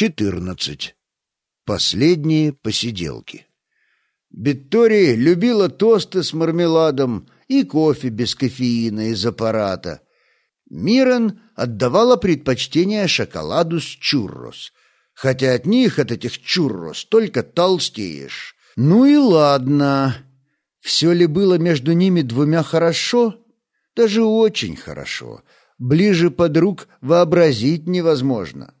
14. Последние посиделки. Биттори любила тосты с мармеладом и кофе без кофеина из аппарата. Мирен отдавала предпочтение шоколаду с чуррос, хотя от них, от этих чуррос, только толстеешь. Ну и ладно. Все ли было между ними двумя хорошо? Даже очень хорошо. Ближе подруг вообразить невозможно.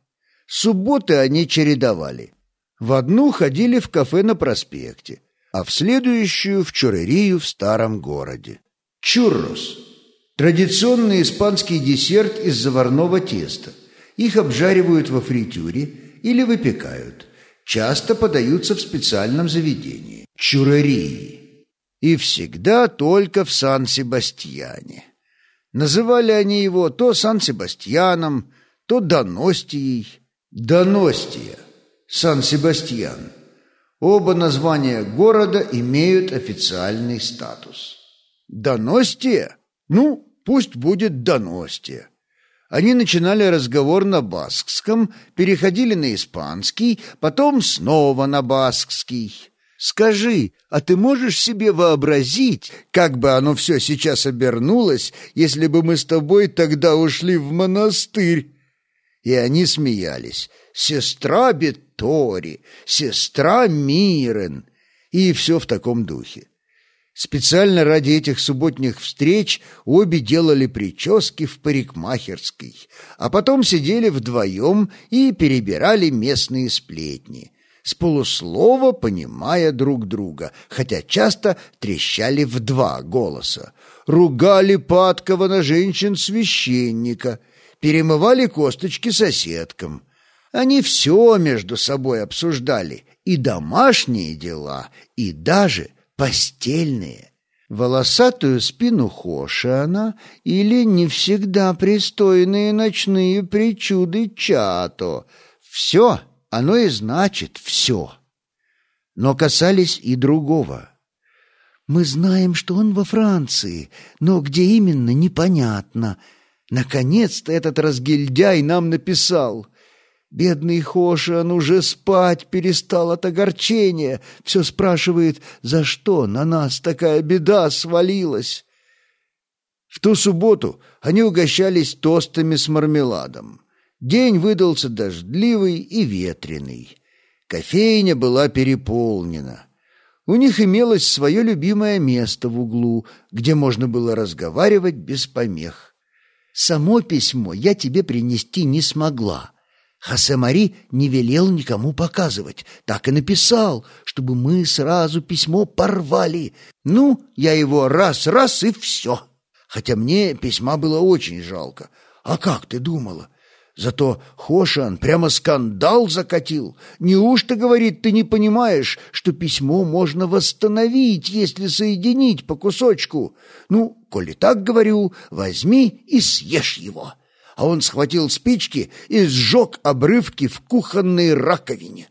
Субботы они чередовали. В одну ходили в кафе на проспекте, а в следующую — в чурерию в старом городе. Чуррос – традиционный испанский десерт из заварного теста. Их обжаривают во фритюре или выпекают. Часто подаются в специальном заведении – чурерии. И всегда только в Сан-Себастьяне. Называли они его то Сан-Себастьяном, то Доностией, Доностия, Сан-Себастьян. Оба названия города имеют официальный статус. Доностия? Ну, пусть будет Доностия. Они начинали разговор на баскском, переходили на испанский, потом снова на баскский. Скажи, а ты можешь себе вообразить, как бы оно все сейчас обернулось, если бы мы с тобой тогда ушли в монастырь? И они смеялись. «Сестра Беттори», «Сестра Мирен» и все в таком духе. Специально ради этих субботних встреч обе делали прически в парикмахерской, а потом сидели вдвоем и перебирали местные сплетни, с полуслова понимая друг друга, хотя часто трещали в два голоса, ругали падкого на женщин священника — перемывали косточки соседкам. Они все между собой обсуждали, и домашние дела, и даже постельные. Волосатую спину Хошана или не всегда пристойные ночные причуды Чато. Все, оно и значит все. Но касались и другого. Мы знаем, что он во Франции, но где именно, непонятно — Наконец-то этот разгильдяй нам написал. Бедный Хошан уже спать перестал от огорчения. Все спрашивает, за что на нас такая беда свалилась. В ту субботу они угощались тостами с мармеладом. День выдался дождливый и ветреный. Кофейня была переполнена. У них имелось свое любимое место в углу, где можно было разговаривать без помех. Само письмо я тебе принести не смогла. Хосе-Мари не велел никому показывать. Так и написал, чтобы мы сразу письмо порвали. Ну, я его раз-раз и все. Хотя мне письма было очень жалко. А как ты думала? Зато Хошан прямо скандал закатил. Неужто, говорит, ты не понимаешь, что письмо можно восстановить, если соединить по кусочку? Ну, коли так говорю, возьми и съешь его. А он схватил спички и сжег обрывки в кухонной раковине.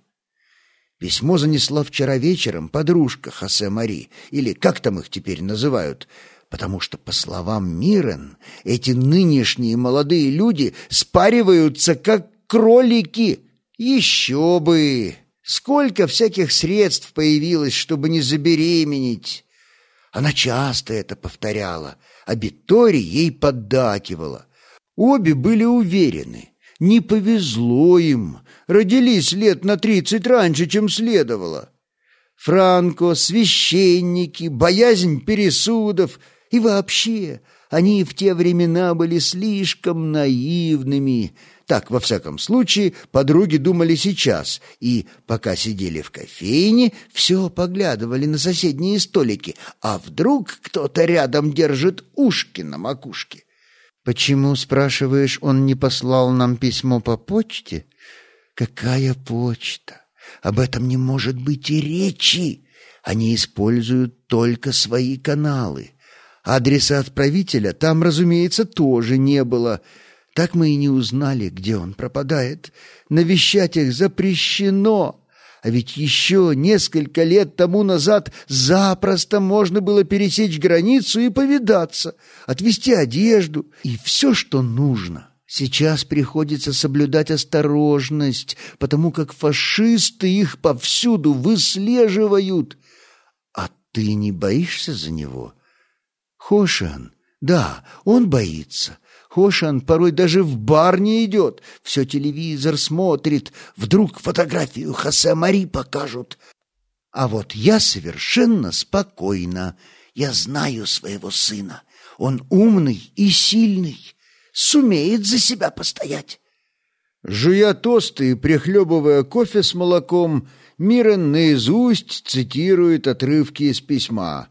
Письмо занесла вчера вечером подружка Хосе Мари, или как там их теперь называют, потому что, по словам Мирен, эти нынешние молодые люди спариваются, как кролики. Еще бы! Сколько всяких средств появилось, чтобы не забеременеть! Она часто это повторяла, а Биттори ей поддакивала. Обе были уверены, не повезло им, родились лет на тридцать раньше, чем следовало. Франко, священники, боязнь пересудов — и вообще, они в те времена были слишком наивными. Так, во всяком случае, подруги думали сейчас, и, пока сидели в кофейне, все поглядывали на соседние столики, а вдруг кто-то рядом держит ушки на макушке. «Почему, спрашиваешь, он не послал нам письмо по почте?» «Какая почта? Об этом не может быть и речи. Они используют только свои каналы». Адреса отправителя там, разумеется, тоже не было. Так мы и не узнали, где он пропадает. Навещать их запрещено. А ведь еще несколько лет тому назад запросто можно было пересечь границу и повидаться, отвезти одежду и все, что нужно. Сейчас приходится соблюдать осторожность, потому как фашисты их повсюду выслеживают. А ты не боишься за него? Хошан, да, он боится. Хошан порой даже в бар не идет. Все телевизор смотрит. Вдруг фотографию Хосе Мари покажут. А вот я совершенно спокойна. Я знаю своего сына. Он умный и сильный сумеет за себя постоять. Жуя тосты и прихлебывая кофе с молоком, Мирон наизусть цитирует отрывки из письма.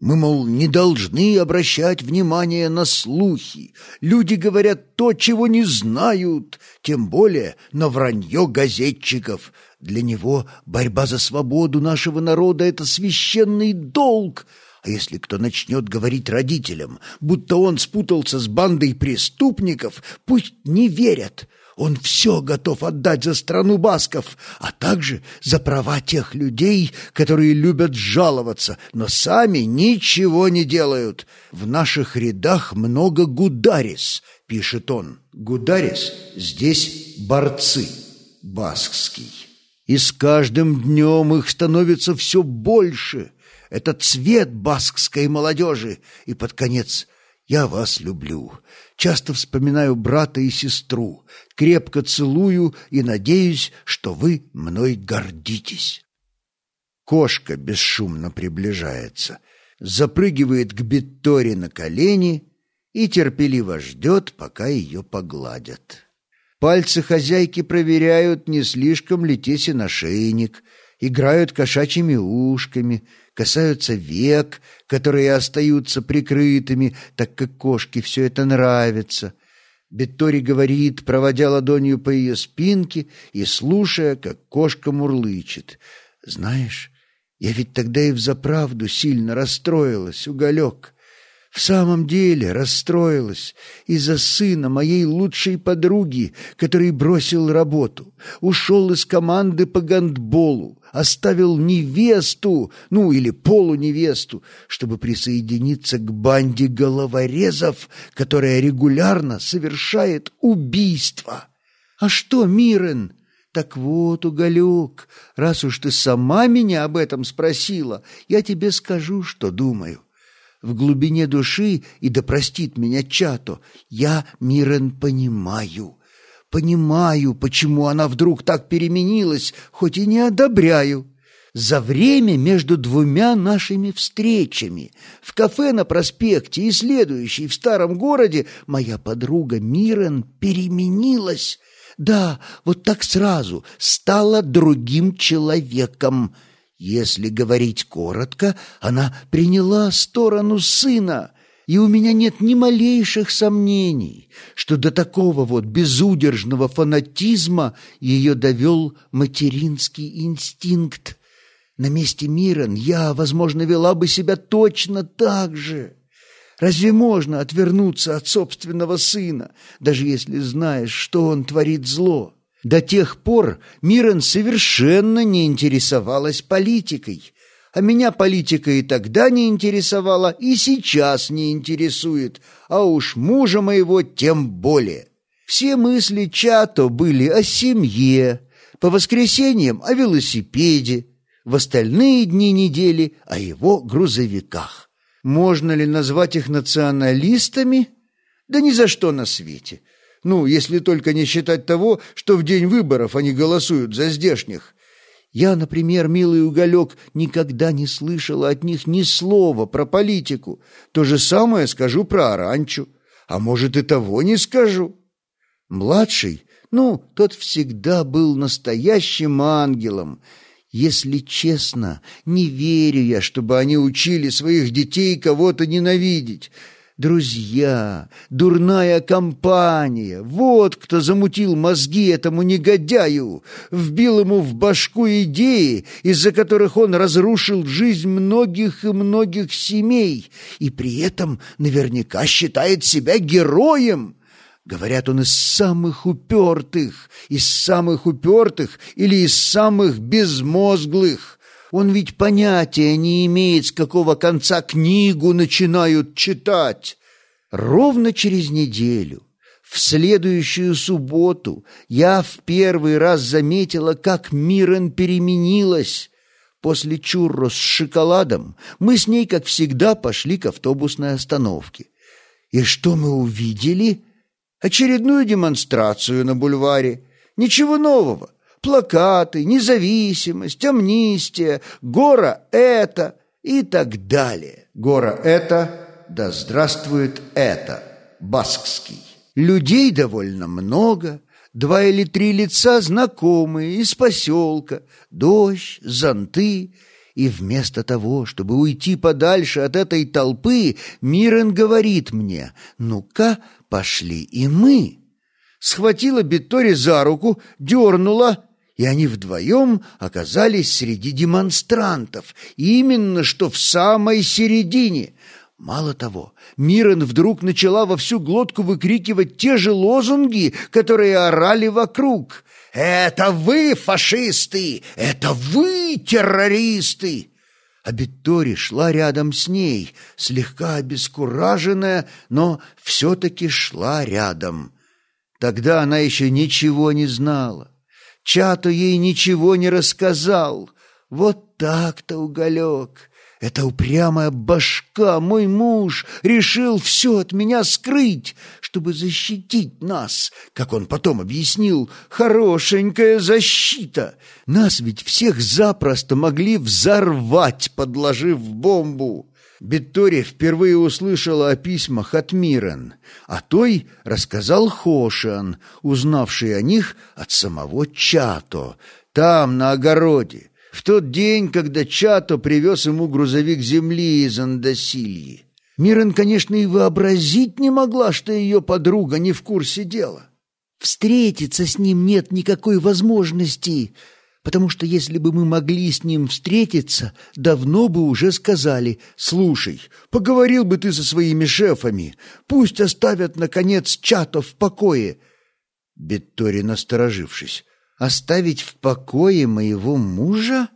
«Мы, мол, не должны обращать внимание на слухи. Люди говорят то, чего не знают, тем более на вранье газетчиков. Для него борьба за свободу нашего народа — это священный долг, а если кто начнет говорить родителям, будто он спутался с бандой преступников, пусть не верят. Он все готов отдать за страну басков, а также за права тех людей, которые любят жаловаться, но сами ничего не делают. В наших рядах много гударис, пишет он. Гударис здесь борцы, баскский. И с каждым днем их становится все больше. Это цвет баскской молодежи. И под конец «Я вас люблю». Часто вспоминаю брата и сестру, крепко целую и надеюсь, что вы мной гордитесь. Кошка бесшумно приближается, запрыгивает к Бетторе на колени и терпеливо ждет, пока ее погладят. Пальцы хозяйки проверяют, не слишком ли тесен ошейник, играют кошачьими ушками — касаются век, которые остаются прикрытыми, так как кошке все это нравится. Беттори говорит, проводя ладонью по ее спинке и слушая, как кошка мурлычет. «Знаешь, я ведь тогда и взаправду сильно расстроилась, уголек. В самом деле расстроилась из-за сына моей лучшей подруги, который бросил работу, ушел из команды по гандболу, оставил невесту, ну или полуневесту, чтобы присоединиться к банде головорезов, которая регулярно совершает убийства. А что, Мирен? Так вот, Уголек, раз уж ты сама меня об этом спросила, я тебе скажу, что думаю в глубине души, и да простит меня Чато, я, Мирен, понимаю. Понимаю, почему она вдруг так переменилась, хоть и не одобряю. За время между двумя нашими встречами в кафе на проспекте и следующей в старом городе моя подруга Мирен переменилась. Да, вот так сразу стала другим человеком. Если говорить коротко, она приняла сторону сына, и у меня нет ни малейших сомнений, что до такого вот безудержного фанатизма ее довел материнский инстинкт. На месте Мирон я, возможно, вела бы себя точно так же. Разве можно отвернуться от собственного сына, даже если знаешь, что он творит зло? До тех пор Мирон совершенно не интересовалась политикой, а меня политика и тогда не интересовала, и сейчас не интересует, а уж мужа моего тем более. Все мысли Чато были о семье, по воскресеньям о велосипеде, в остальные дни недели о его грузовиках. Можно ли назвать их националистами? Да ни за что на свете. Ну, если только не считать того, что в день выборов они голосуют за здешних. Я, например, милый уголек, никогда не слышала от них ни слова про политику. То же самое скажу про Аранчу. А может, и того не скажу. Младший, ну, тот всегда был настоящим ангелом. Если честно, не верю я, чтобы они учили своих детей кого-то ненавидеть. Друзья, дурная компания, вот кто замутил мозги этому негодяю, вбил ему в башку идеи, из-за которых он разрушил жизнь многих и многих семей, и при этом наверняка считает себя героем. Говорят, он из самых упертых, из самых упертых или из самых безмозглых. Он ведь понятия не имеет, с какого конца книгу начинают читать. Ровно через неделю, В следующую субботу я в первый раз заметила, как Мирен переменилась. После чурро с шоколадом мы с ней, как всегда, пошли к автобусной остановке. И что мы увидели? Очередную демонстрацию на бульваре. Ничего нового. Плакаты, независимость, амнистия, гора это и так далее. Гора это, да здравствует это, баскский. Людей довольно много, два или три лица знакомые из поселка, дождь, зонты. И вместо того, чтобы уйти подальше от этой толпы, Мирен говорит мне, «Ну-ка, пошли и мы». Схватила Беттори за руку, дернула, и они вдвоем оказались среди демонстрантов, именно что в самой середине. Мало того, Мирен вдруг начала во всю глотку выкрикивать те же лозунги, которые орали вокруг. «Это вы, фашисты! Это вы, террористы!» А Беттори шла рядом с ней, слегка обескураженная, но все-таки шла рядом. Тогда она еще ничего не знала. Чато ей ничего не рассказал. Вот так-то, уголек. Эта упрямая башка, мой муж, решил все от меня скрыть, чтобы защитить нас, как он потом объяснил, хорошенькая защита. Нас ведь всех запросто могли взорвать, подложив бомбу. Беттори впервые услышала о письмах от Мирен, а той рассказал Хошиан, узнавший о них от самого Чато, там, на огороде в тот день, когда Чато привез ему грузовик земли из Андасильи. Мирен, конечно, и вообразить не могла, что ее подруга не в курсе дела. Встретиться с ним нет никакой возможности, потому что если бы мы могли с ним встретиться, давно бы уже сказали «Слушай, поговорил бы ты со своими шефами, пусть оставят, наконец, Чато в покое». Беттори, насторожившись, Оставить в покое моего мужа?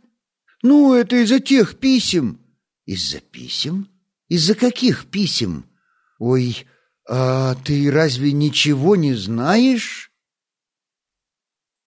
Ну, это из-за тех писем. Из-за писем? Из-за каких писем? Ой, а ты разве ничего не знаешь?